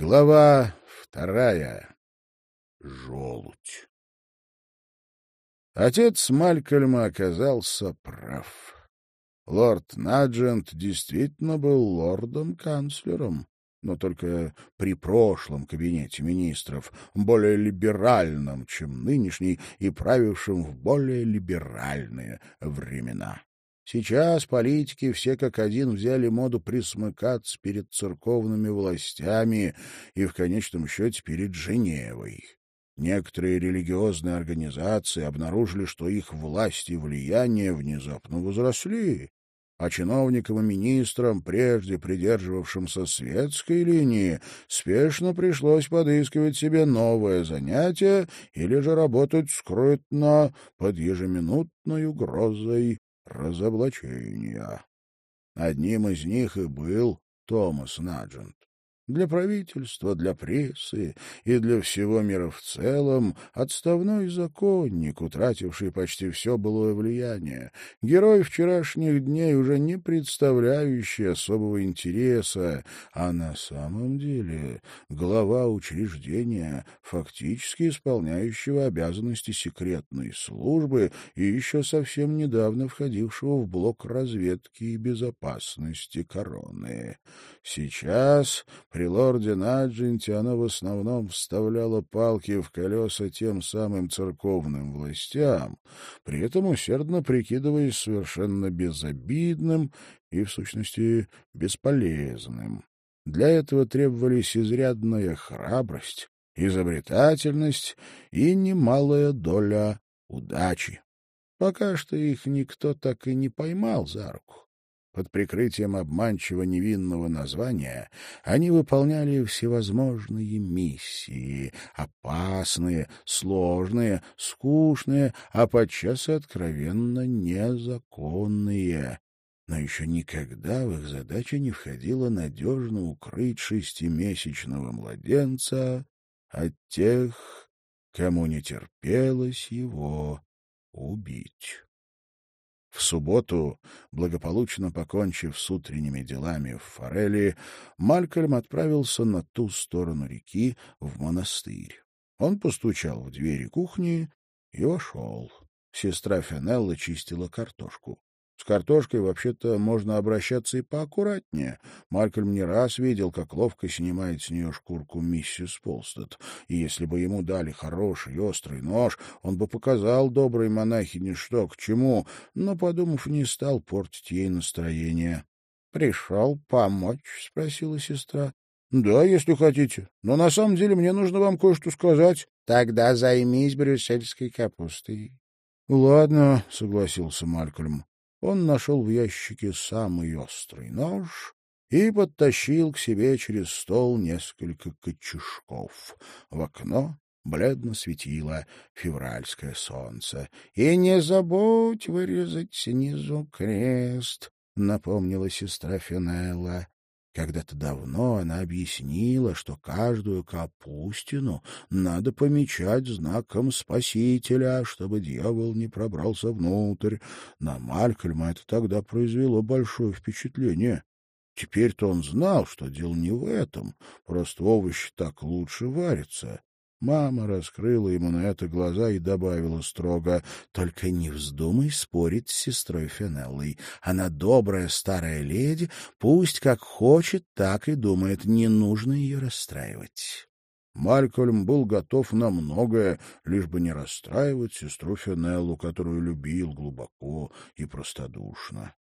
Глава вторая. Желудь. Отец Малькольма оказался прав. Лорд Наджент действительно был лордом-канцлером, но только при прошлом кабинете министров, более либеральном, чем нынешний, и правившем в более либеральные времена. Сейчас политики все как один взяли моду присмыкаться перед церковными властями и, в конечном счете, перед Женевой. Некоторые религиозные организации обнаружили, что их власть и влияние внезапно возросли, а чиновникам и министрам, прежде придерживавшимся светской линии, спешно пришлось подыскивать себе новое занятие или же работать скрытно под ежеминутной угрозой разоблачения. Одним из них и был Томас Наджент. Для правительства, для прессы и для всего мира в целом отставной законник, утративший почти все былое влияние, герой вчерашних дней, уже не представляющий особого интереса, а на самом деле глава учреждения, фактически исполняющего обязанности секретной службы и еще совсем недавно входившего в блок разведки и безопасности короны. Сейчас при лорде Наджинте она в основном вставляла палки в колеса тем самым церковным властям, при этом усердно прикидываясь совершенно безобидным и, в сущности, бесполезным. Для этого требовались изрядная храбрость, изобретательность и немалая доля удачи. Пока что их никто так и не поймал за руку. Под прикрытием обманчиво невинного названия они выполняли всевозможные миссии, опасные, сложные, скучные, а подчас и откровенно незаконные. Но еще никогда в их задачи не входило надежно укрыть шестимесячного младенца от тех, кому не терпелось его убить. В субботу, благополучно покончив с утренними делами в Форели, Малькольм отправился на ту сторону реки, в монастырь. Он постучал в двери кухни и вошел. Сестра Фенелла чистила картошку. С картошкой вообще-то можно обращаться и поаккуратнее. Малькольм не раз видел, как ловко снимает с нее шкурку миссис Полстед. И если бы ему дали хороший острый нож, он бы показал доброй монахине, что к чему, но, подумав, не стал портить ей настроение. — Пришел помочь? — спросила сестра. — Да, если хотите. Но на самом деле мне нужно вам кое-что сказать. — Тогда займись брюссельской капустой. — Ладно, — согласился Малькольм он нашел в ящике самый острый нож и подтащил к себе через стол несколько кочешков. В окно бледно светило февральское солнце. — И не забудь вырезать снизу крест, — напомнила сестра Финелла. Когда-то давно она объяснила, что каждую капустину надо помечать знаком Спасителя, чтобы дьявол не пробрался внутрь. На Малькольма это тогда произвело большое впечатление. Теперь-то он знал, что дело не в этом, просто овощи так лучше варятся. Мама раскрыла ему на это глаза и добавила строго, «Только не вздумай спорить с сестрой Фенеллой. Она добрая старая леди, пусть как хочет, так и думает, не нужно ее расстраивать». Малькольм был готов на многое, лишь бы не расстраивать сестру Фенеллу, которую любил глубоко и простодушно. —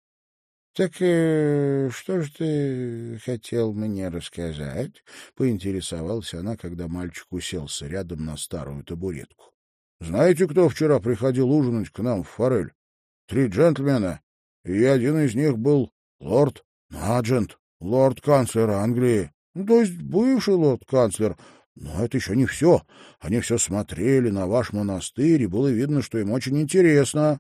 Так э, что же ты хотел мне рассказать? — поинтересовалась она, когда мальчик уселся рядом на старую табуретку. — Знаете, кто вчера приходил ужинать к нам в форель? Три джентльмена, и один из них был лорд Наджент, лорд-канцлер Англии. Ну, то есть бывший лорд-канцлер. Но это еще не все. Они все смотрели на ваш монастырь, и было видно, что им очень интересно.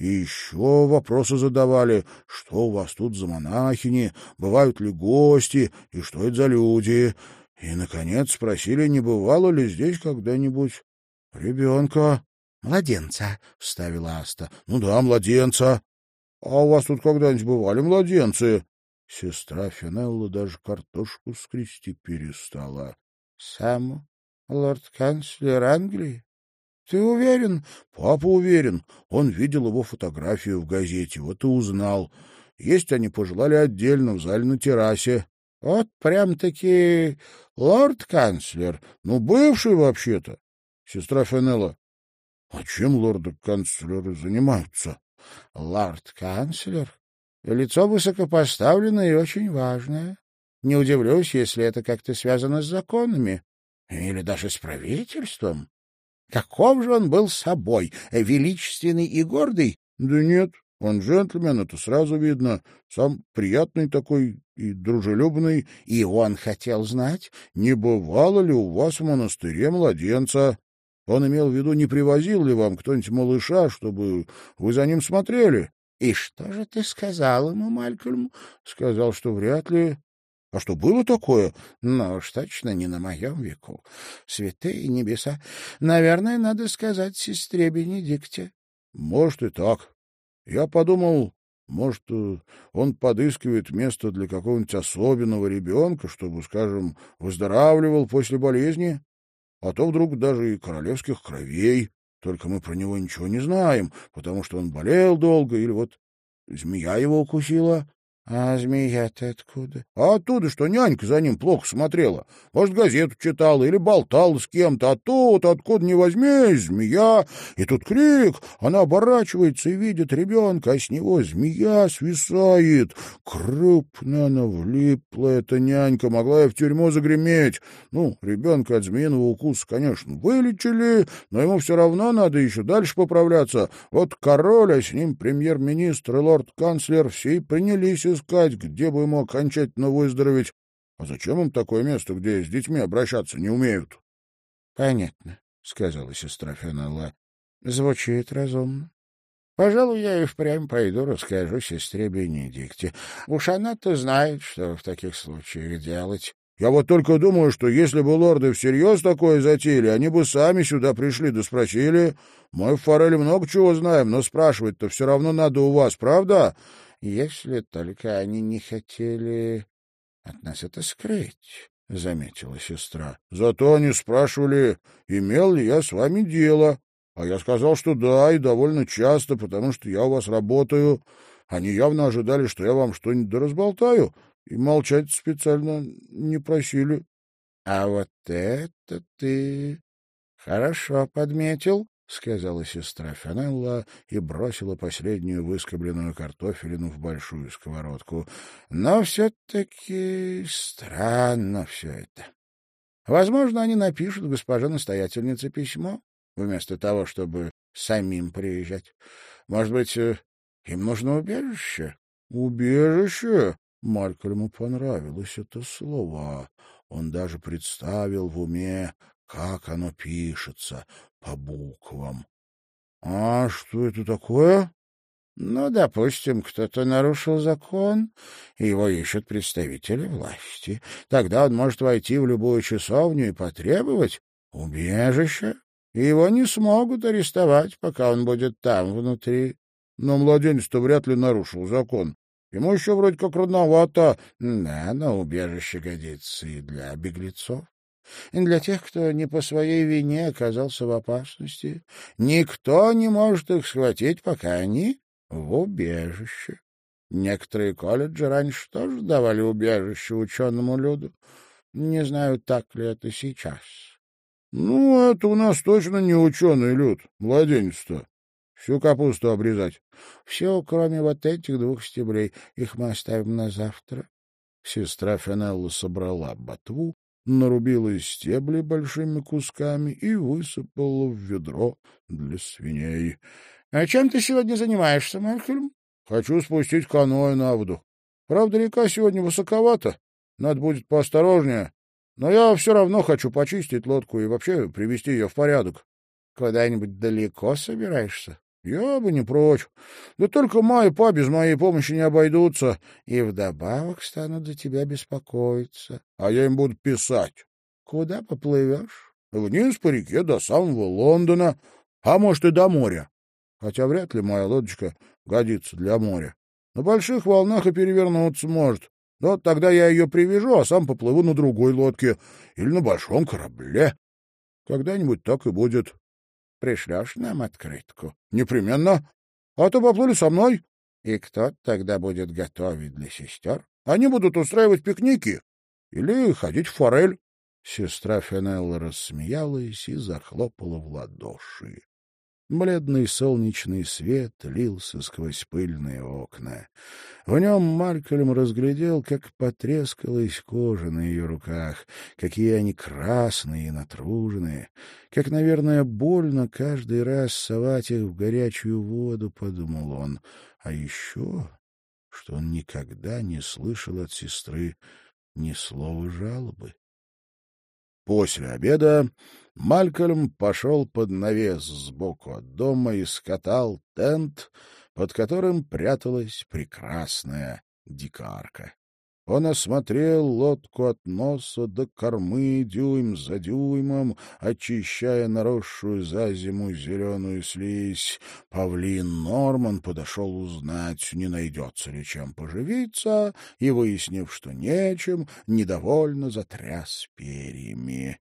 И еще вопросы задавали, что у вас тут за монахини, бывают ли гости и что это за люди. И, наконец, спросили, не бывало ли здесь когда-нибудь ребенка. — Младенца, — вставила Аста. — Ну да, младенца. — А у вас тут когда-нибудь бывали младенцы? Сестра Финелла даже картошку скрести перестала. — Сам лорд-канцлер Англии? Ты уверен? Папа уверен. Он видел его фотографию в газете, вот и узнал. Есть они пожелали отдельно, в зале на террасе. Вот прям-таки лорд-канцлер. Ну, бывший вообще-то. Сестра Фенелла. А чем лорды-канцлеры занимаются? Лорд-канцлер? Лицо высокопоставленное и очень важное. Не удивлюсь, если это как-то связано с законами. Или даже с правительством. Каков же он был собой? Величественный и гордый? Да нет, он джентльмен, это сразу видно. Сам приятный такой и дружелюбный. И он хотел знать, не бывало ли у вас в монастыре младенца. Он имел в виду, не привозил ли вам кто-нибудь малыша, чтобы вы за ним смотрели. — И что же ты сказал ему, Малькольм? — Сказал, что вряд ли. А что, было такое? Ну уж точно не на моем веку. Святые небеса. Наверное, надо сказать сестре Бенедикте. Может и так. Я подумал, может, э, он подыскивает место для какого-нибудь особенного ребенка, чтобы, скажем, выздоравливал после болезни. А то вдруг даже и королевских кровей. Только мы про него ничего не знаем, потому что он болел долго или вот змея его укусила. А змея-то откуда? А оттуда, что нянька за ним плохо смотрела. Может, газету читала или болтала с кем-то. А тут, откуда не возьмись, змея. И тут крик. Она оборачивается и видит ребенка, а с него змея свисает. Крупно она влипла, эта нянька. Могла и в тюрьму загреметь. Ну, ребенка от змеиного укуса, конечно, вылечили, но ему все равно надо еще дальше поправляться. Вот король, а с ним премьер-министр и лорд-канцлер все и принялись искать, где бы ему окончательно выздороветь. А зачем им такое место, где с детьми обращаться не умеют? — Понятно, — сказала сестра Фенелла. — Звучит разумно. Пожалуй, я и впрямь пойду расскажу сестре Бенедикте. Уж она-то знает, что в таких случаях делать. Я вот только думаю, что если бы лорды всерьез такое затеяли, они бы сами сюда пришли да спросили. Мы в Фореле много чего знаем, но спрашивать-то все равно надо у вас, правда? Если только они не хотели от нас это скрыть, — заметила сестра. — Зато они спрашивали, имел ли я с вами дело. А я сказал, что да, и довольно часто, потому что я у вас работаю. Они явно ожидали, что я вам что-нибудь доразболтаю, и молчать специально не просили. — А вот это ты хорошо подметил, — сказала сестра Фенелла и бросила последнюю выскобленную картофелину в большую сковородку. — Но все-таки странно все это. Возможно, они напишут госпоже настоятельнице письмо, вместо того, чтобы самим приезжать. Может быть, э, им нужно убежище? — Убежище? Малькольму понравилось это слово. Он даже представил в уме, как оно пишется, по буквам. — А что это такое? — Ну, допустим, кто-то нарушил закон, и его ищут представители власти. Тогда он может войти в любую часовню и потребовать убежища, и его не смогут арестовать, пока он будет там, внутри. Но младенец-то вряд ли нарушил закон. Ему еще вроде как родновато. Да, но убежище годится и для беглецов для тех, кто не по своей вине оказался в опасности. Никто не может их схватить, пока они в убежище. Некоторые колледжи раньше тоже давали убежище ученому люду. Не знаю, так ли это сейчас. — Ну, это у нас точно не ученый люд, младенец-то. Всю капусту обрезать. — Все, кроме вот этих двух стеблей. Их мы оставим на завтра. Сестра Фенелла собрала ботву нарубила стебли большими кусками и высыпала в ведро для свиней. — А чем ты сегодня занимаешься, Малькольм? — Хочу спустить каноэ на воду. Правда, река сегодня высоковата, надо будет поосторожнее, но я все равно хочу почистить лодку и вообще привести ее в порядок. — Куда-нибудь далеко собираешься? — Я бы не прочь. Да только ма и па без моей помощи не обойдутся. И вдобавок станут за тебя беспокоиться. А я им буду писать. — Куда поплывешь? — Вниз по реке до самого Лондона, а может и до моря. Хотя вряд ли моя лодочка годится для моря. На больших волнах и перевернуться может. Вот тогда я ее привяжу, а сам поплыву на другой лодке или на большом корабле. Когда-нибудь так и будет. Пришлешь нам открытку? Непременно. А то поплыли со мной. И кто тогда будет готовить для сестер? Они будут устраивать пикники или ходить в форель. Сестра Фенелла рассмеялась и захлопала в ладоши. Бледный солнечный свет лился сквозь пыльные окна. В нем Малькольм разглядел, как потрескалась кожа на ее руках, какие они красные и натруженные, как, наверное, больно каждый раз совать их в горячую воду, — подумал он. А еще, что он никогда не слышал от сестры ни слова жалобы. После обеда Малькольм пошел под навес сбоку от дома и скатал тент, под которым пряталась прекрасная дикарка. Он осмотрел лодку от носа до кормы дюйм за дюймом, очищая наросшую за зиму зеленую слизь. Павлин Норман подошел узнать, не найдется ли чем поживиться, и, выяснив, что нечем, недовольно затряс перьями.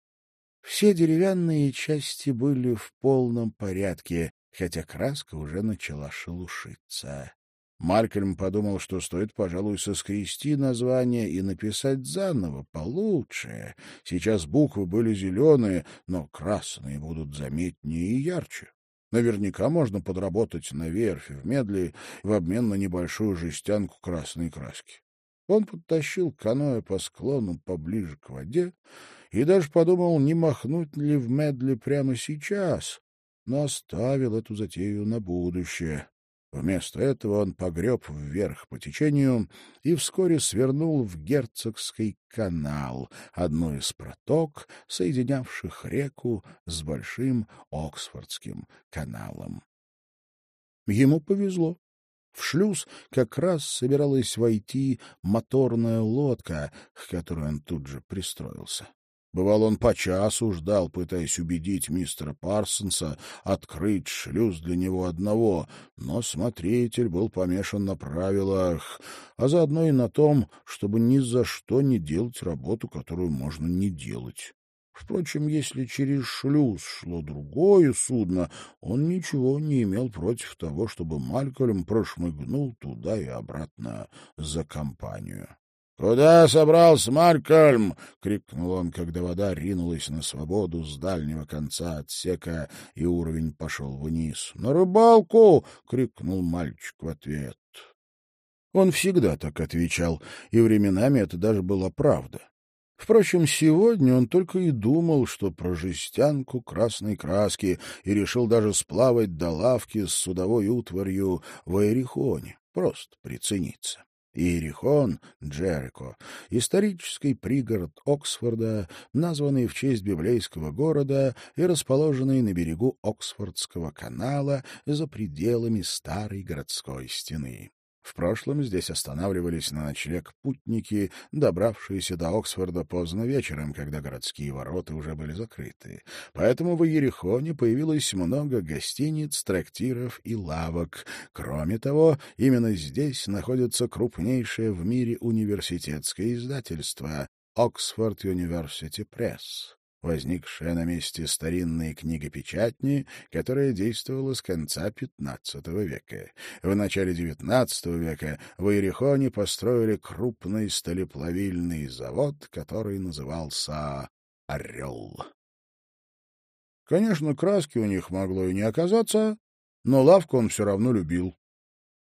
Все деревянные части были в полном порядке, хотя краска уже начала шелушиться. Малькольм подумал, что стоит, пожалуй, соскрести название и написать заново, получше. Сейчас буквы были зеленые, но красные будут заметнее и ярче. Наверняка можно подработать на верфи в медли в обмен на небольшую жестянку красной краски. Он подтащил каноэ по склону поближе к воде и даже подумал, не махнуть ли в медли прямо сейчас, но оставил эту затею на будущее. Вместо этого он погреб вверх по течению и вскоре свернул в Герцогский канал, одну из проток, соединявших реку с Большим Оксфордским каналом. Ему повезло. В шлюз как раз собиралась войти моторная лодка, к которой он тут же пристроился. Бывал, он по часу ждал, пытаясь убедить мистера Парсонса открыть шлюз для него одного, но смотритель был помешан на правилах, а заодно и на том, чтобы ни за что не делать работу, которую можно не делать. Впрочем, если через шлюз шло другое судно, он ничего не имел против того, чтобы Малькольм прошмыгнул туда и обратно за компанию. «Куда собрался Маркольм?» — крикнул он, когда вода ринулась на свободу с дальнего конца отсека, и уровень пошел вниз. «На рыбалку!» — крикнул мальчик в ответ. Он всегда так отвечал, и временами это даже была правда. Впрочем, сегодня он только и думал, что про жестянку красной краски, и решил даже сплавать до лавки с судовой утварью в Айрихоне, просто прицениться. Иерихон, Джерико, исторический пригород Оксфорда, названный в честь библейского города и расположенный на берегу Оксфордского канала за пределами старой городской стены. В прошлом здесь останавливались на ночлег путники, добравшиеся до Оксфорда поздно вечером, когда городские ворота уже были закрыты. Поэтому в Иерихоне появилось много гостиниц, трактиров и лавок. Кроме того, именно здесь находится крупнейшее в мире университетское издательство — Оксфорд University Press возникшая на месте старинной книгопечатни, которая действовала с конца XV века. В начале XIX века в Иерихоне построили крупный сталеплавильный завод, который назывался «Орел». Конечно, краски у них могло и не оказаться, но лавку он все равно любил.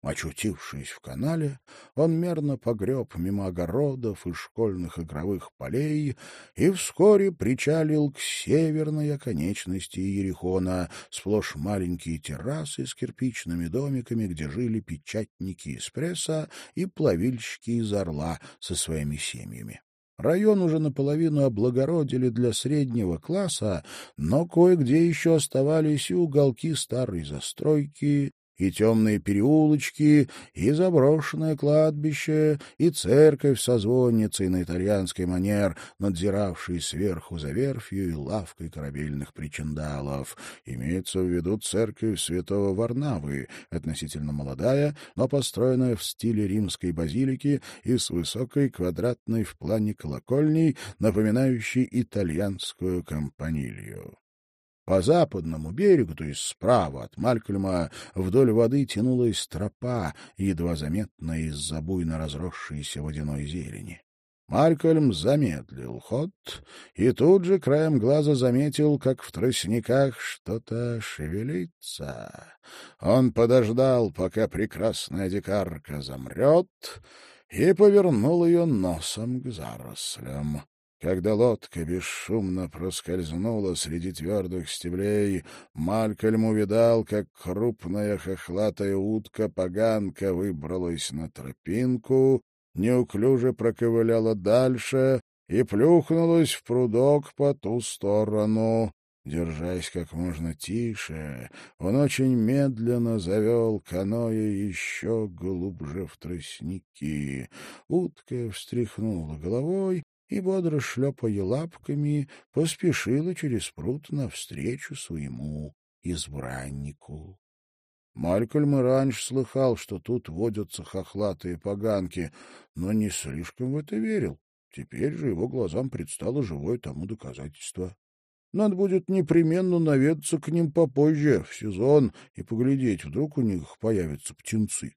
Очутившись в канале, он мерно погреб мимо огородов и школьных игровых полей и вскоре причалил к северной оконечности Ерехона, сплошь маленькие террасы с кирпичными домиками, где жили печатники из пресса и плавильщики из Орла со своими семьями. Район уже наполовину облагородили для среднего класса, но кое-где еще оставались и уголки старой застройки, и темные переулочки, и заброшенное кладбище, и церковь со звонницей на итальянский манер, надзиравшей сверху за верфью и лавкой корабельных причиндалов. Имеется в виду церковь святого Варнавы, относительно молодая, но построенная в стиле римской базилики и с высокой квадратной в плане колокольней, напоминающей итальянскую кампанилью. По западному берегу, то есть справа от Малькольма, вдоль воды тянулась тропа, едва заметная из-за буйно разросшейся водяной зелени. Малькольм замедлил ход и тут же краем глаза заметил, как в тростниках что-то шевелится. Он подождал, пока прекрасная дикарка замрет, и повернул ее носом к зарослям. Когда лодка бесшумно проскользнула среди твердых стеблей, Малькольм увидал, как крупная хохлатая утка-поганка выбралась на тропинку, неуклюже проковыляла дальше и плюхнулась в прудок по ту сторону. Держась как можно тише, он очень медленно завел каноэ еще глубже в тростники. Утка встряхнула головой и, бодро шлепая лапками, поспешила через пруд навстречу своему избраннику. Малькольм и раньше слыхал, что тут водятся хохлатые поганки, но не слишком в это верил. Теперь же его глазам предстало живое тому доказательство. Надо будет непременно наведаться к ним попозже, в сезон, и поглядеть, вдруг у них появятся птенцы.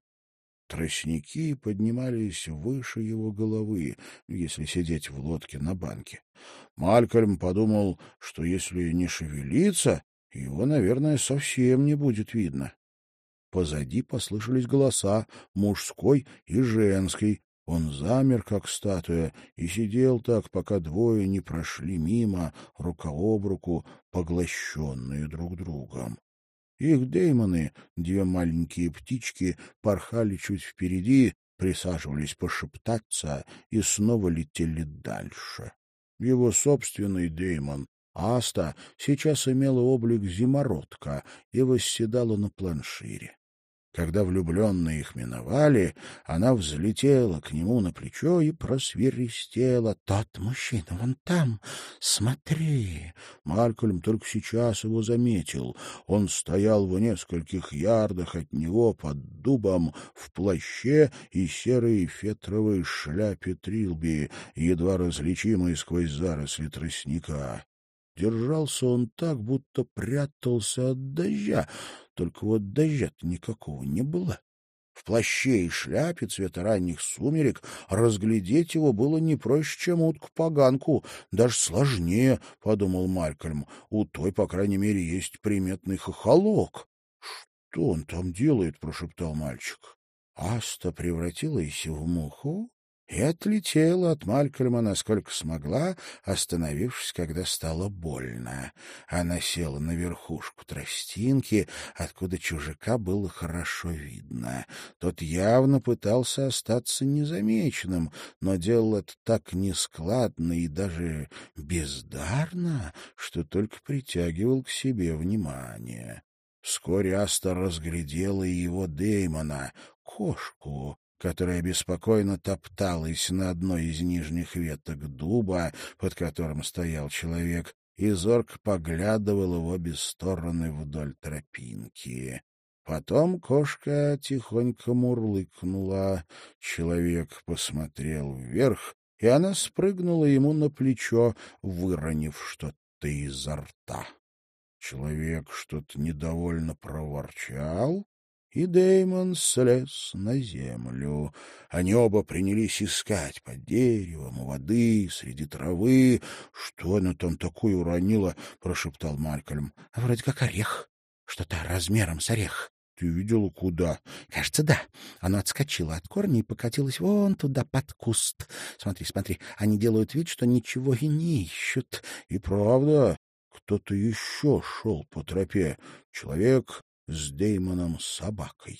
Тростники поднимались выше его головы, если сидеть в лодке на банке. Малькольм подумал, что если не шевелиться, его, наверное, совсем не будет видно. Позади послышались голоса, мужской и женский. Он замер, как статуя, и сидел так, пока двое не прошли мимо, рука об руку, поглощенные друг другом. Их деймоны, две маленькие птички, порхали чуть впереди, присаживались пошептаться и снова летели дальше. Его собственный деймон, Аста, сейчас имела облик зимородка и восседала на планшире. Когда влюбленные их миновали, она взлетела к нему на плечо и просверистела. — Тот мужчина вон там, смотри! Малькольм только сейчас его заметил. Он стоял в нескольких ярдах от него под дубом в плаще и серой фетровой шляпе трилби, едва различимой сквозь заросли тростника. Держался он так, будто прятался от дождя, только вот дождя никакого не было. В плаще и шляпе цвета ранних сумерек разглядеть его было не проще, чем утку-поганку, даже сложнее, — подумал Малькольм. У той, по крайней мере, есть приметный хохолок. — Что он там делает? — прошептал мальчик. Аста превратилась в муху и отлетела от Малькольма насколько смогла, остановившись, когда стало больно. Она села на верхушку тростинки, откуда чужака было хорошо видно. Тот явно пытался остаться незамеченным, но делал это так нескладно и даже бездарно, что только притягивал к себе внимание. Вскоре Аста разглядела его Деймона, кошку, которая беспокойно топталась на одной из нижних веток дуба, под которым стоял человек, и зорко поглядывала в обе стороны вдоль тропинки. Потом кошка тихонько мурлыкнула, человек посмотрел вверх, и она спрыгнула ему на плечо, выронив что-то изо рта. Человек что-то недовольно проворчал, и Деймон слез на землю. Они оба принялись искать под деревом, у воды, среди травы. — Что она там такое уронила? — прошептал Малькольм. — Вроде как орех. Что-то размером с орех. — Ты видела, куда? — Кажется, да. Оно отскочило от корня и покатилось вон туда, под куст. Смотри, смотри, они делают вид, что ничего и не ищут. И правда, кто-то еще шел по тропе. Человек с Деймоном собакой.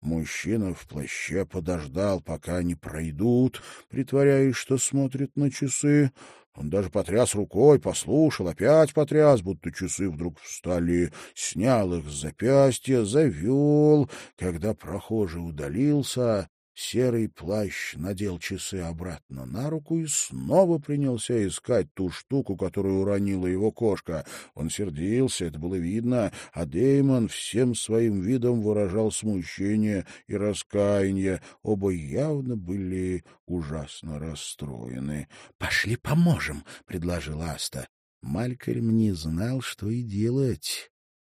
Мужчина в плаще подождал, пока они пройдут, притворяясь, что смотрит на часы, Он даже потряс рукой, послушал, опять потряс, будто часы вдруг встали, снял их с запястья, завел. Когда прохожий удалился, Серый плащ надел часы обратно на руку и снова принялся искать ту штуку, которую уронила его кошка. Он сердился, это было видно, а Деймон всем своим видом выражал смущение и раскаяние. Оба явно были ужасно расстроены. — Пошли поможем, — предложила Аста. Малькольм не знал, что и делать.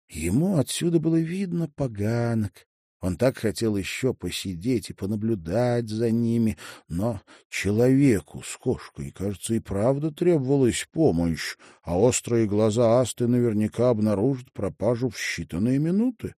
Ему отсюда было видно поганок, он так хотел еще посидеть и понаблюдать за ними, но человеку с кошкой, кажется, и правда требовалась помощь, а острые глаза Асты наверняка обнаружат пропажу в считанные минуты.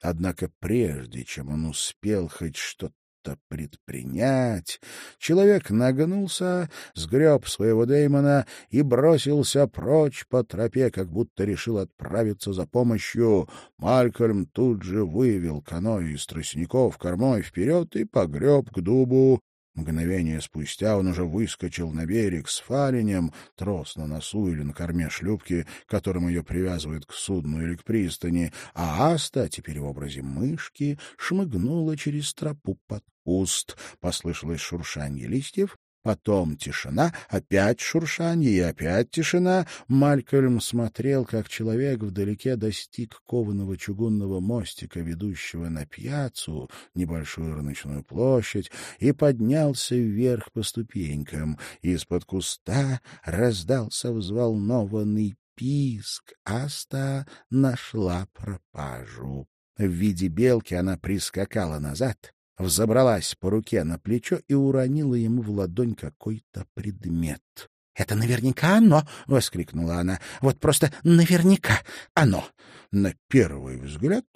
Однако прежде, чем он успел хоть что-то что-то предпринять, человек нагнулся, сгреб своего Дэймона и бросился прочь по тропе, как будто решил отправиться за помощью. Малькольм тут же вывел каноэ из тростников кормой вперед и погреб к дубу. Мгновение спустя он уже выскочил на берег с фаленем, трос на носу или на корме шлюпки, которым ее привязывают к судну или к пристани, а Аста, теперь в образе мышки, шмыгнула через тропу под куст. Послышалось шуршанье листьев, Потом тишина, опять шуршанье и опять тишина. Малькольм смотрел, как человек вдалеке достиг кованого чугунного мостика, ведущего на пьяцу, небольшую рыночную площадь, и поднялся вверх по ступенькам. Из-под куста раздался взволнованный писк. Аста нашла пропажу. В виде белки она прискакала назад, взобралась по руке на плечо и уронила ему в ладонь какой-то предмет. — Это наверняка оно! — воскликнула она. — Вот просто наверняка оно! На первый взгляд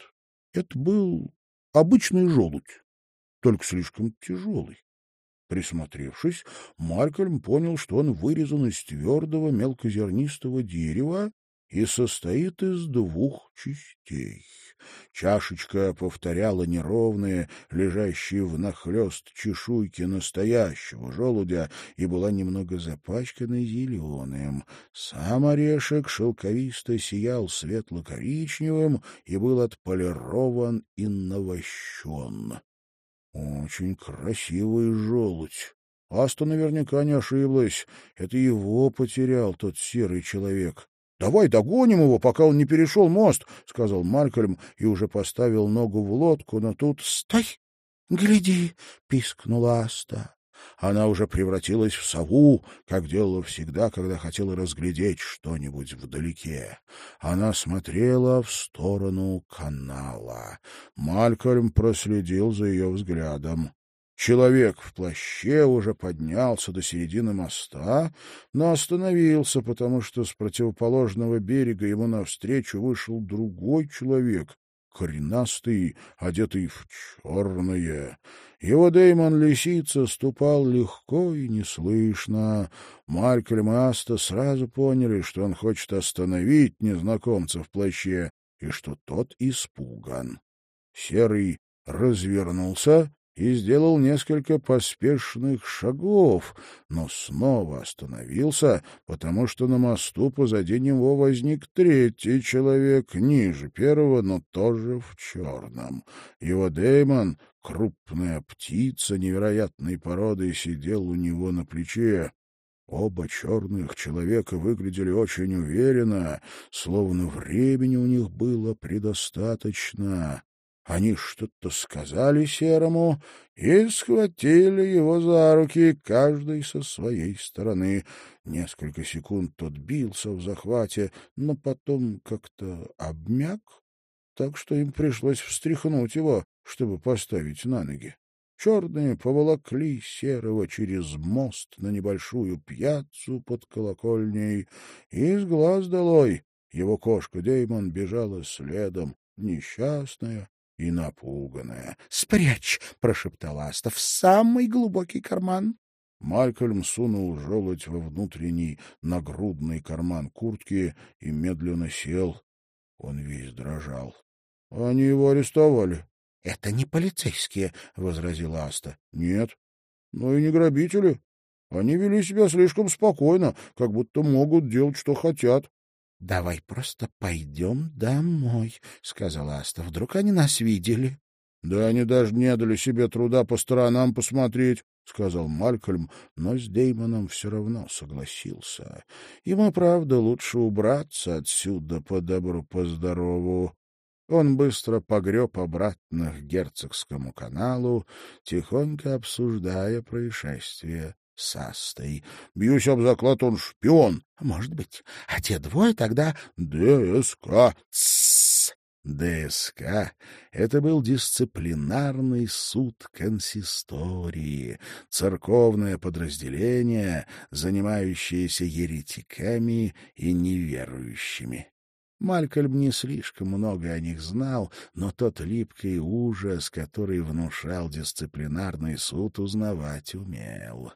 это был обычный желудь, только слишком тяжелый. Присмотревшись, Малькольм понял, что он вырезан из твердого мелкозернистого дерева и состоит из двух частей. Чашечка повторяла неровные, лежащие внахлёст чешуйки настоящего желудя и была немного запачкана зеленым. Сам орешек шелковисто сиял светло-коричневым и был отполирован и навощен. Очень красивый желудь. Аста наверняка не ошиблась. Это его потерял тот серый человек. «Давай догоним его, пока он не перешел мост», — сказал Малькольм и уже поставил ногу в лодку, но тут... «Стой! Гляди!» — пискнула Аста. Она уже превратилась в сову, как делала всегда, когда хотела разглядеть что-нибудь вдалеке. Она смотрела в сторону канала. Малькольм проследил за ее взглядом. Человек в плаще уже поднялся до середины моста, но остановился, потому что с противоположного берега ему навстречу вышел другой человек, коренастый, одетый в черное. Его Деймон Лисица ступал легко и неслышно. Малькольм и Аста сразу поняли, что он хочет остановить незнакомца в плаще, и что тот испуган. Серый развернулся и сделал несколько поспешных шагов, но снова остановился, потому что на мосту позади него возник третий человек, ниже первого, но тоже в черном. Его Дэймон, крупная птица невероятной породы, сидел у него на плече. Оба черных человека выглядели очень уверенно, словно времени у них было предостаточно. Они что-то сказали Серому и схватили его за руки, каждый со своей стороны. Несколько секунд тот бился в захвате, но потом как-то обмяк, так что им пришлось встряхнуть его, чтобы поставить на ноги. Черные поволокли Серого через мост на небольшую пьяцу под колокольней, и с глаз долой его кошка Деймон бежала следом, несчастная, и напуганная. — Спрячь! — прошептала Аста. — В самый глубокий карман! Малькольм сунул желудь во внутренний нагрудный карман куртки и медленно сел. Он весь дрожал. — Они его арестовали. — Это не полицейские, — возразила Аста. — Нет. Ну и не грабители. Они вели себя слишком спокойно, как будто могут делать, что хотят. — Давай просто пойдем домой, — сказала Аста. — Вдруг они нас видели? — Да они даже не дали себе труда по сторонам посмотреть. — сказал Малькольм, но с Деймоном все равно согласился. Ему, правда, лучше убраться отсюда по добру, по здорову. Он быстро погреб обратно к Герцогскому каналу, тихонько обсуждая происшествие с Астой. — Бьюсь об заклад, он шпион. — Может быть. А те двое тогда... — ДСК. — Тссс! ДСК — это был дисциплинарный суд консистории, церковное подразделение, занимающееся еретиками и неверующими. Малькольм не слишком много о них знал, но тот липкий ужас, который внушал дисциплинарный суд, узнавать умел.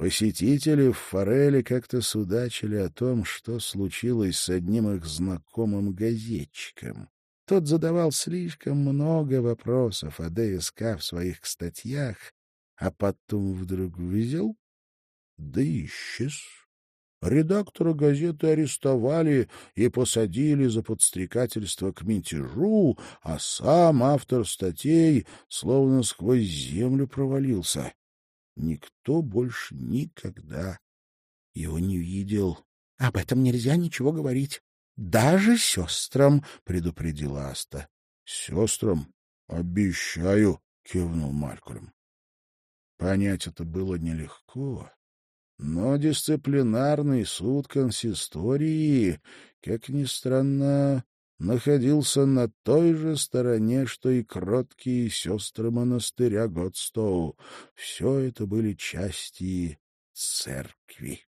Посетители в Фореле как-то судачили о том, что случилось с одним их знакомым газетчиком. Тот задавал слишком много вопросов о ДСК в своих статьях, а потом вдруг взял да исчез. Редактора газеты арестовали и посадили за подстрекательство к мятежу, а сам автор статей словно сквозь землю провалился. Никто больше никогда его не видел. — Об этом нельзя ничего говорить. Даже сестрам, — предупредила Аста. — Сестрам? Обещаю, — кивнул Малькольм. Понять это было нелегко, но дисциплинарный суд консистории, как ни странно, находился на той же стороне, что и кроткие сестры монастыря Годстоу. Все это были части церкви.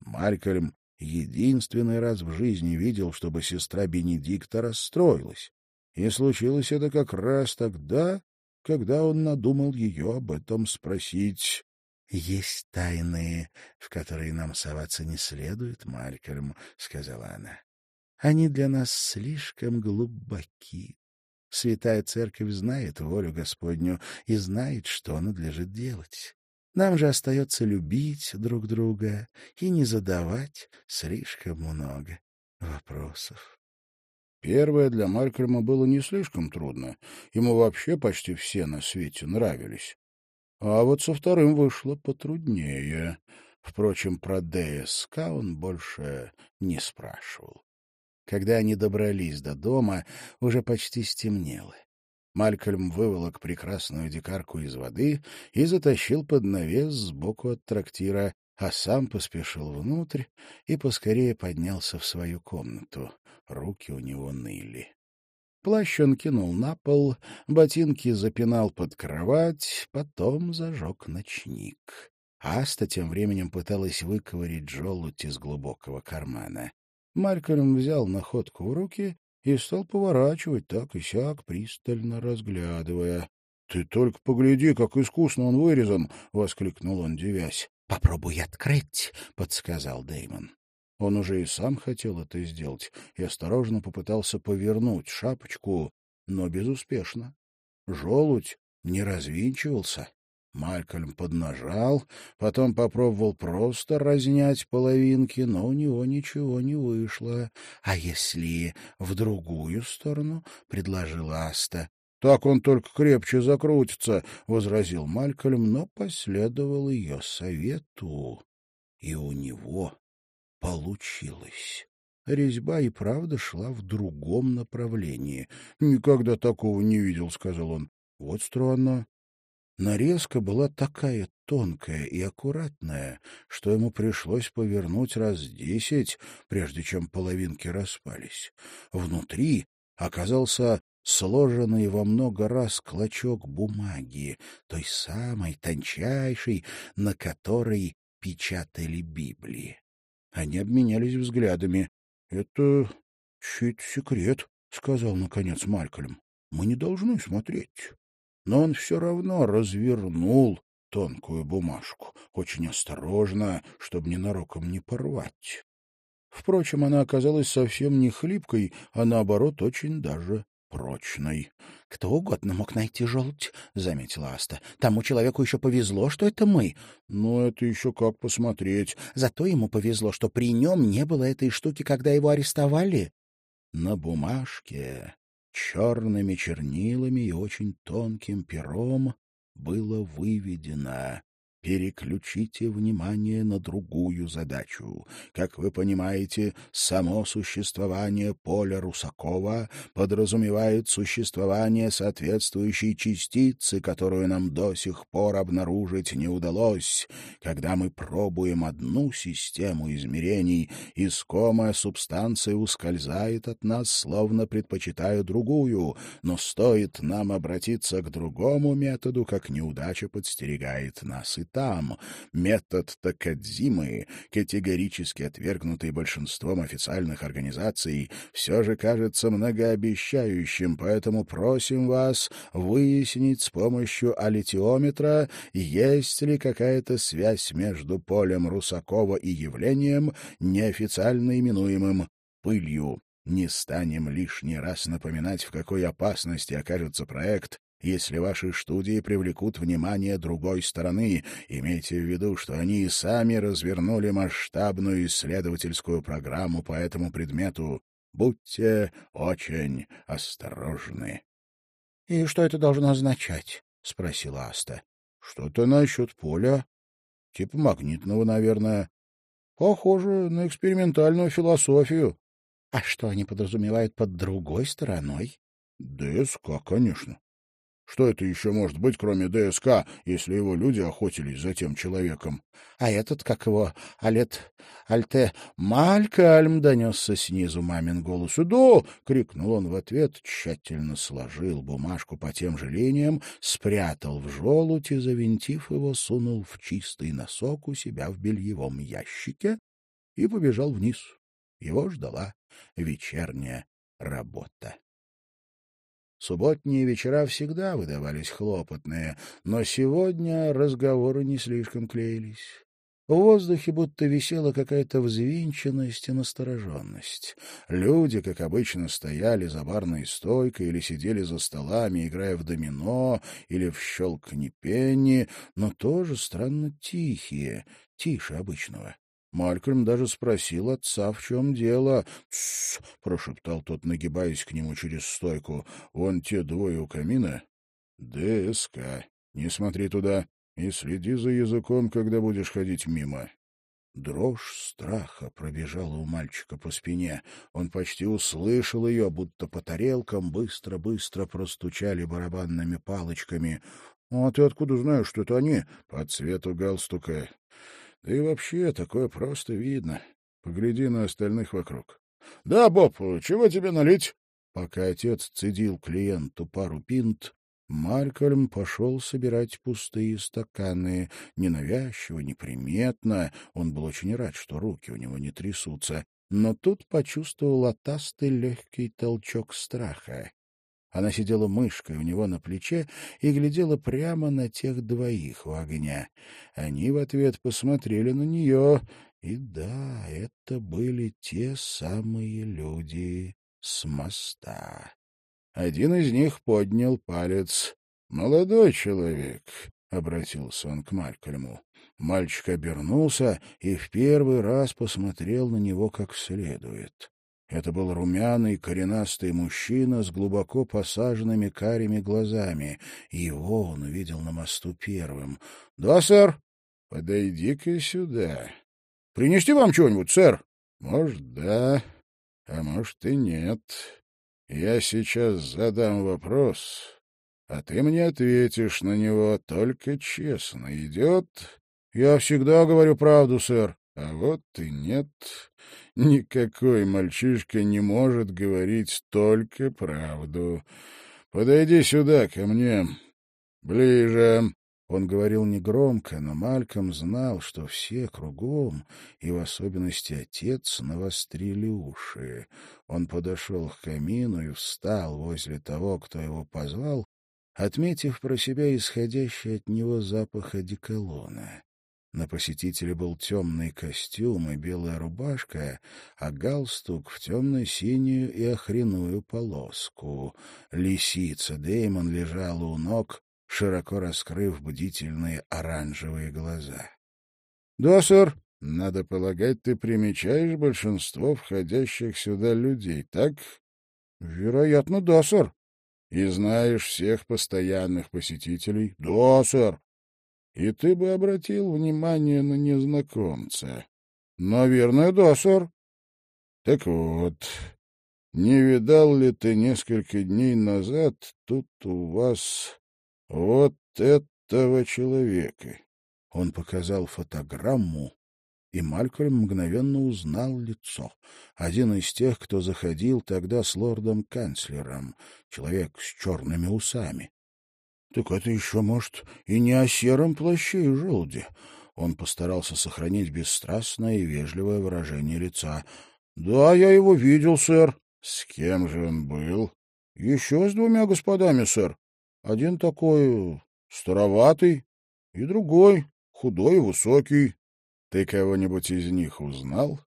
Малькольм единственный раз в жизни видел, чтобы сестра Бенедикта расстроилась. И случилось это как раз тогда, когда он надумал ее об этом спросить. — Есть тайны, в которые нам соваться не следует, Малькольм, — сказала она. — Они для нас слишком глубоки. Святая Церковь знает волю Господню и знает, что надлежит делать. Нам же остается любить друг друга и не задавать слишком много вопросов. Первое для Малькольма было не слишком трудно. Ему вообще почти все на свете нравились. А вот со вторым вышло потруднее. Впрочем, про ДСК он больше не спрашивал. Когда они добрались до дома, уже почти стемнело. Малькольм выволок прекрасную дикарку из воды и затащил под навес сбоку от трактира, а сам поспешил внутрь и поскорее поднялся в свою комнату. Руки у него ныли. Плащ он кинул на пол, ботинки запинал под кровать, потом зажег ночник. Аста тем временем пыталась выковырить желудь из глубокого кармана. Малькольм взял находку в руки и стал поворачивать так и сяк, пристально разглядывая. — Ты только погляди, как искусно он вырезан! — воскликнул он, девясь. — Попробуй открыть, — подсказал Деймон. Он уже и сам хотел это сделать и осторожно попытался повернуть шапочку, но безуспешно. Желудь не развинчивался. Малькольм поднажал, потом попробовал просто разнять половинки, но у него ничего не вышло. — А если в другую сторону? — предложила Аста. — Так он только крепче закрутится, — возразил Малькольм, но последовал ее совету. И у него получилось. Резьба и правда шла в другом направлении. — Никогда такого не видел, — сказал он. — Вот странно. Нарезка была такая тонкая и аккуратная, что ему пришлось повернуть раз десять, прежде чем половинки распались. Внутри оказался сложенный во много раз клочок бумаги, той самой тончайшей, на которой печатали Библии. Они обменялись взглядами. — Это чей-то секрет, — сказал, наконец, Малькольм. — Мы не должны смотреть но он все равно развернул тонкую бумажку, очень осторожно, чтобы ненароком не порвать. Впрочем, она оказалась совсем не хлипкой, а наоборот очень даже прочной. — Кто угодно мог найти желудь, — заметила Аста. — Тому человеку еще повезло, что это мы. — Ну, это еще как посмотреть. Зато ему повезло, что при нем не было этой штуки, когда его арестовали. На бумажке черными чернилами и очень тонким пером было выведено Переключите внимание на другую задачу. Как вы понимаете, само существование поля Русакова подразумевает существование соответствующей частицы, которую нам до сих пор обнаружить не удалось. Когда мы пробуем одну систему измерений, искомая субстанция ускользает от нас, словно предпочитая другую, но стоит нам обратиться к другому методу, как неудача подстерегает нас и там. Метод Такадзимы, категорически отвергнутый большинством официальных организаций, все же кажется многообещающим, поэтому просим вас выяснить с помощью аллитиометра, есть ли какая-то связь между полем Русакова и явлением, неофициально именуемым пылью. Не станем лишний раз напоминать, в какой опасности окажется проект, если ваши студии привлекут внимание другой стороны. Имейте в виду, что они и сами развернули масштабную исследовательскую программу по этому предмету. Будьте очень осторожны. — И что это должно означать? — спросила Аста. — Что-то насчет поля. Типа магнитного, наверное. Похоже на экспериментальную философию. — А что они подразумевают под другой стороной? — ДСК, конечно. Что это еще может быть, кроме ДСК, если его люди охотились за тем человеком? — А этот, как его, Алет... Альте... Малькальм, — донесся снизу мамин голос. — Да! — крикнул он в ответ, тщательно сложил бумажку по тем же линиям, спрятал в желудь и, завинтив его, сунул в чистый носок у себя в бельевом ящике и побежал вниз. Его ждала вечерняя работа. Субботние вечера всегда выдавались хлопотные, но сегодня разговоры не слишком клеились. В воздухе будто висела какая-то взвинченность и настороженность. Люди, как обычно, стояли за барной стойкой или сидели за столами, играя в домино или в щелканье пенни, но тоже странно тихие, тише обычного. Малькольм даже спросил отца, в чем дело. «Тссс!» — прошептал тот, нагибаясь к нему через стойку. «Вон те двое у камина?» «ДСК. Не смотри туда и следи за языком, когда будешь ходить мимо». Дрожь страха пробежала у мальчика по спине. Он почти услышал ее, будто по тарелкам быстро-быстро простучали барабанными палочками. — А ты откуда знаешь, что это они? — По цвету галстука. Да и вообще такое просто видно. Погляди на остальных вокруг. — Да, Боб, чего тебе налить? Пока отец цедил клиенту пару пинт, Малькольм пошел собирать пустые стаканы. Ненавязчиво, неприметно. Он был очень рад, что руки у него не трясутся. Но тут почувствовал отастый легкий толчок страха. Она сидела мышкой у него на плече и глядела прямо на тех двоих у огня. Они в ответ посмотрели на нее, и да, это были те самые люди с моста. Один из них поднял палец. «Молодой человек», — обратился он к Малькольму. Мальчик обернулся и в первый раз посмотрел на него как следует. Это был румяный, коренастый мужчина с глубоко посаженными карими глазами. Его он увидел на мосту первым. — Да, сэр. — Подойди-ка сюда. — Принести вам чего-нибудь, сэр? — Может, да, а может и нет. Я сейчас задам вопрос, а ты мне ответишь на него только честно. Идет? — Я всегда говорю правду, сэр. — А вот и нет. Никакой мальчишка не может говорить только правду. Подойди сюда, ко мне. Ближе. Он говорил негромко, но Мальком знал, что все кругом, и в особенности отец, навострили уши. Он подошел к камину и встал возле того, кто его позвал, отметив про себя исходящий от него запах одеколона. На посетителе был темный костюм и белая рубашка, а галстук в темно-синюю и охреную полоску. Лисица Деймон лежала у ног, широко раскрыв бдительные оранжевые глаза. — Да, сэр. — Надо полагать, ты примечаешь большинство входящих сюда людей, так? — Вероятно, да, сэр. — И знаешь всех постоянных посетителей? — Да, сэр. — И ты бы обратил внимание на незнакомца? — Наверное, да, сэр. — Так вот, не видал ли ты несколько дней назад тут у вас вот этого человека? Он показал фотограмму и Малькольм мгновенно узнал лицо. Один из тех, кто заходил тогда с лордом-канцлером, человек с черными усами. — Так это еще, может, и не о сером плаще и желуде. Он постарался сохранить бесстрастное и вежливое выражение лица. — Да, я его видел, сэр. — С кем же он был? — Еще с двумя господами, сэр. Один такой староватый, и другой худой и высокий. Ты кого-нибудь из них узнал?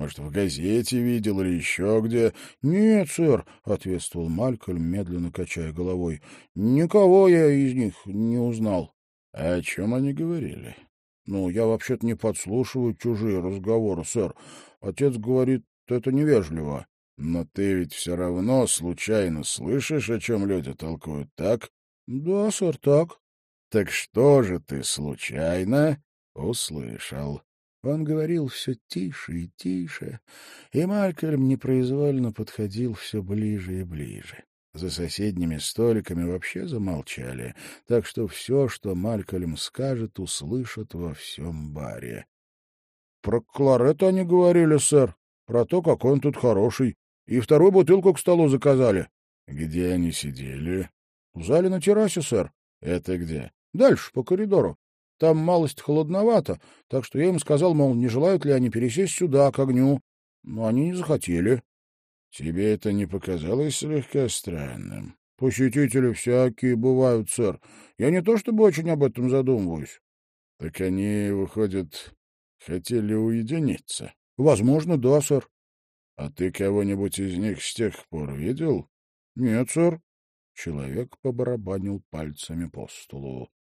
Может, в газете видел или еще где? — Нет, сэр, — ответствовал Малькольм, медленно качая головой. — Никого я из них не узнал. — А о чем они говорили? — Ну, я вообще-то не подслушиваю чужие разговоры, сэр. Отец говорит, это невежливо. — Но ты ведь все равно случайно слышишь, о чем люди толкуют, так? — Да, сэр, так. — Так что же ты случайно услышал. Он говорил все тише и тише, и Малькольм непроизвольно подходил все ближе и ближе. За соседними столиками вообще замолчали, так что все, что Малькольм скажет, услышат во всем баре. — Про кларет они говорили, сэр, про то, какой он тут хороший, и вторую бутылку к столу заказали. — Где они сидели? — В зале на террасе, сэр. — Это где? — Дальше, по коридору. Там малость холодновато, так что я им сказал, мол, не желают ли они пересесть сюда, к огню. Но они не захотели. — Тебе это не показалось слегка странным? — Посетители всякие бывают, сэр. Я не то чтобы очень об этом задумываюсь. — Так они, выходят, хотели уединиться? — Возможно, да, сэр. — А ты кого-нибудь из них с тех пор видел? — Нет, сэр. Человек побарабанил пальцами по столу. —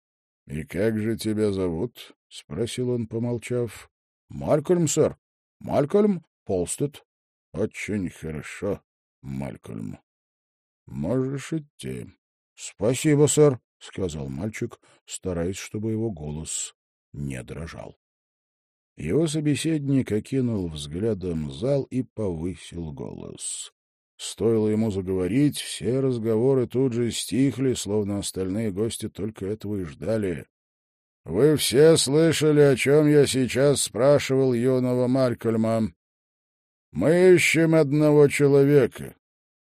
И как же тебя зовут? — спросил он, помолчав. — Малькольм, сэр. Малькольм Полстед. — Очень хорошо, Малькольм. Можешь идти. — Спасибо, сэр, — сказал мальчик, стараясь, чтобы его голос не дрожал. Его собеседник окинул взглядом зал и повысил голос. Стоило ему заговорить, все разговоры тут же стихли, словно остальные гости только этого и ждали. — Вы все слышали, о чем я сейчас спрашивал юного Малькольма? Мы ищем одного человека.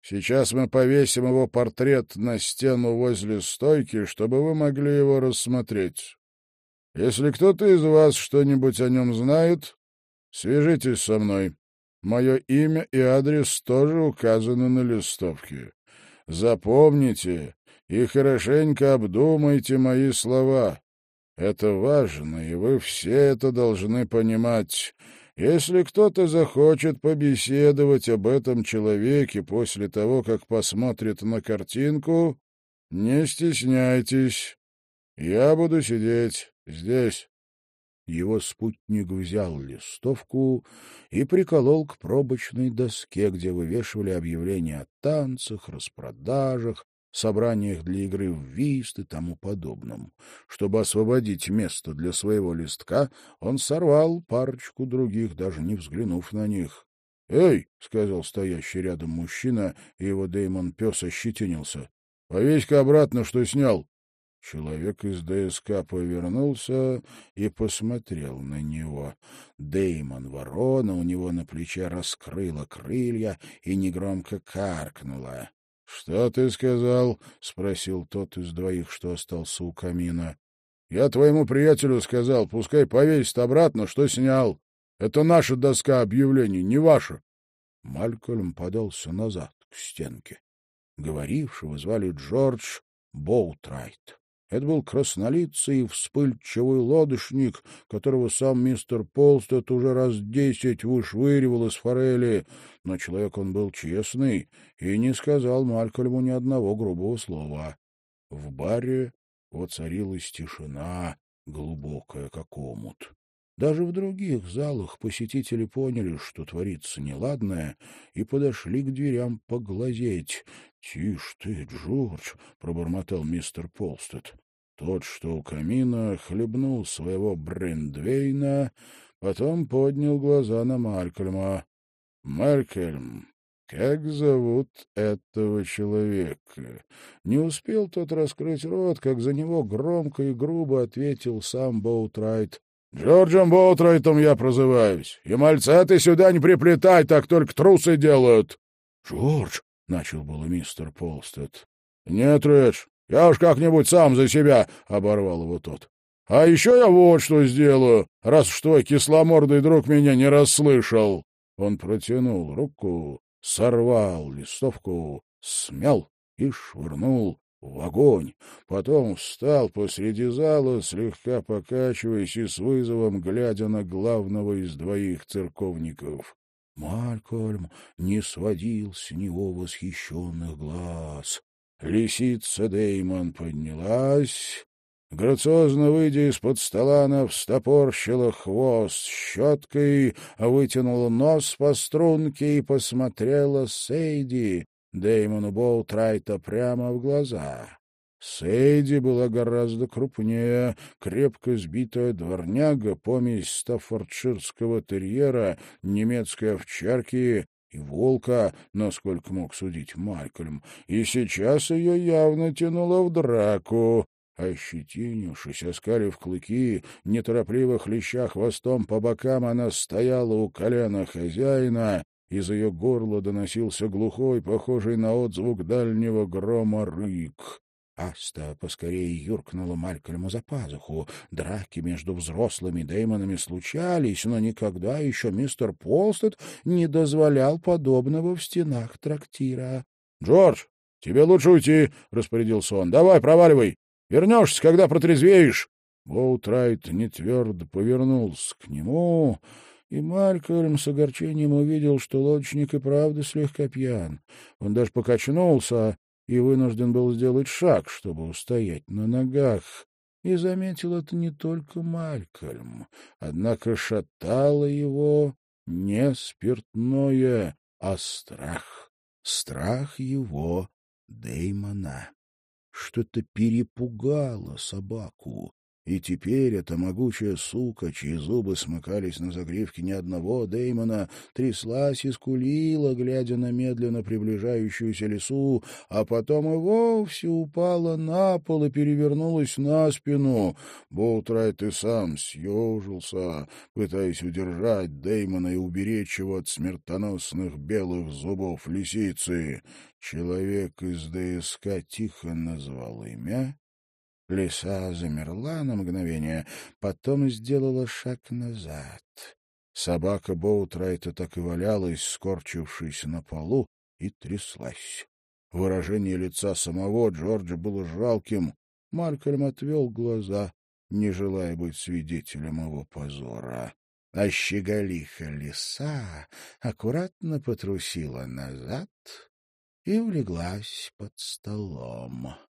Сейчас мы повесим его портрет на стену возле стойки, чтобы вы могли его рассмотреть. Если кто-то из вас что-нибудь о нем знает, свяжитесь со мной. Мое имя и адрес тоже указаны на листовке. Запомните и хорошенько обдумайте мои слова. Это важно, и вы все это должны понимать. Если кто-то захочет побеседовать об этом человеке после того, как посмотрит на картинку, не стесняйтесь. Я буду сидеть здесь. Его спутник взял листовку и приколол к пробочной доске, где вывешивали объявления о танцах, распродажах, собраниях для игры в вист и тому подобном. Чтобы освободить место для своего листка, он сорвал парочку других, даже не взглянув на них. «Эй!» — сказал стоящий рядом мужчина, и его Дэймон пес ощетинился. «Повесь-ка обратно, что снял!» Человек из ДСК повернулся и посмотрел на него. Деймон ворона у него на плече раскрыла крылья и негромко каркнула. — Что ты сказал? — спросил тот из двоих, что остался у камина. — Я твоему приятелю сказал, пускай повесит обратно, что снял. Это наша доска объявлений, не ваша. Малькольм подался назад, к стенке. Говорившего звали Джордж Боутрайт. Это был краснолицый и вспыльчивый лодочник, которого сам мистер Полстед уже раз десять вышвыривал из форели, но человек он был честный и не сказал Малькольму ни одного грубого слова. В баре воцарилась тишина, глубокая как омут. Даже в других залах посетители поняли, что творится неладное, и подошли к дверям поглазеть. — Тише ты, Джордж! — пробормотал мистер Полстед. Тот, что у камина, хлебнул своего Брендвейна, потом поднял глаза на Малькольма. — Малькольм, как зовут этого человека? Не успел тот раскрыть рот, как за него громко и грубо ответил сам Боутрайт. Джорджем Боутрайтом я прозываюсь. И мальца ты сюда не приплетай, так только трусы делают. — Джордж, — начал было мистер Полстед. — Нет, Редж, я уж как-нибудь сам за себя, — оборвал его тот. — А еще я вот что сделаю, раз уж твой кисломордый друг меня не расслышал. Он протянул руку, сорвал листовку, смял и швырнул в огонь. Потом встал посреди зала, слегка покачиваясь и с вызовом глядя на главного из двоих церковников. Малькольм не сводил с него восхищенных глаз. Лисица Деймон поднялась, грациозно выйдя из-под стола, она встопорщила хвост щеткой, вытянула нос по струнке и посмотрела Сейди, Дэймону Боутрайта прямо в глаза. Сейди была гораздо крупнее, крепко сбитая дворняга, помесь стаффордширского терьера, немецкой овчарки и волка, насколько мог судить Малькольм, и сейчас ее явно тянуло в драку. Ощетинившись, оскалив клыки, неторопливо хлеща хвостом по бокам, она стояла у колена хозяина из ее горла доносился глухой, похожий на отзвук дальнего грома рык. Аста поскорее юркнула Малькольму за пазуху. Драки между взрослыми Дэймонами случались, но никогда еще мистер Полстед не дозволял подобного в стенах трактира. — Джордж, тебе лучше уйти, — распорядился он. — Давай, проваливай. Вернешься, когда протрезвеешь. Боутрайт нетвердо повернулся к нему и Малькольм с огорчением увидел, что лодочник и правда слегка пьян. Он даже покачнулся и вынужден был сделать шаг, чтобы устоять на ногах. И заметил это не только Малькольм. Однако шатало его не спиртное, а страх. Страх его Деймона. Что-то перепугало собаку. И теперь эта могучая сука, чьи зубы смыкались на загривке ни одного Деймона, тряслась и скулила, глядя на медленно приближающуюся лесу, а потом и вовсе упала на пол и перевернулась на спину. Боутрайт и сам съежился, пытаясь удержать Деймона и уберечь его от смертоносных белых зубов лисицы. Человек из ДСК тихо назвал имя Лиса замерла на мгновение, потом сделала шаг назад. Собака Боутрайта так и валялась, скорчившись на полу, и тряслась. Выражение лица самого Джорджа было жалким. Малькольм отвел глаза, не желая быть свидетелем его позора. А щеголиха лиса аккуратно потрусила назад и улеглась под столом. —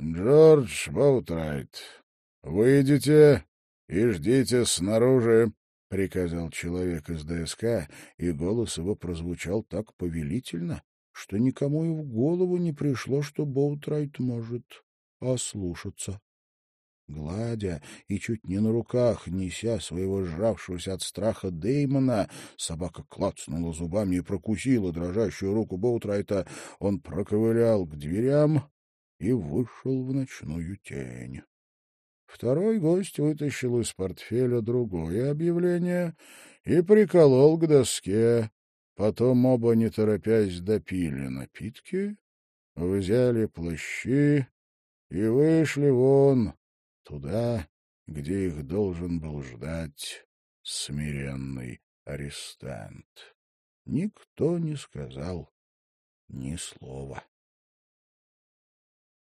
Джордж Боутрайт, выйдите и ждите снаружи, — приказал человек из ДСК, и голос его прозвучал так повелительно, что никому и в голову не пришло, что Боутрайт может ослушаться. Гладя и чуть не на руках, неся своего сжавшегося от страха Деймона, собака клацнула зубами и прокусила дрожащую руку Боутрайта. Он проковылял к дверям, и вышел в ночную тень. Второй гость вытащил из портфеля другое объявление и приколол к доске. Потом оба, не торопясь, допили напитки, взяли плащи и вышли вон, туда, где их должен был ждать смиренный арестант. Никто не сказал ни слова.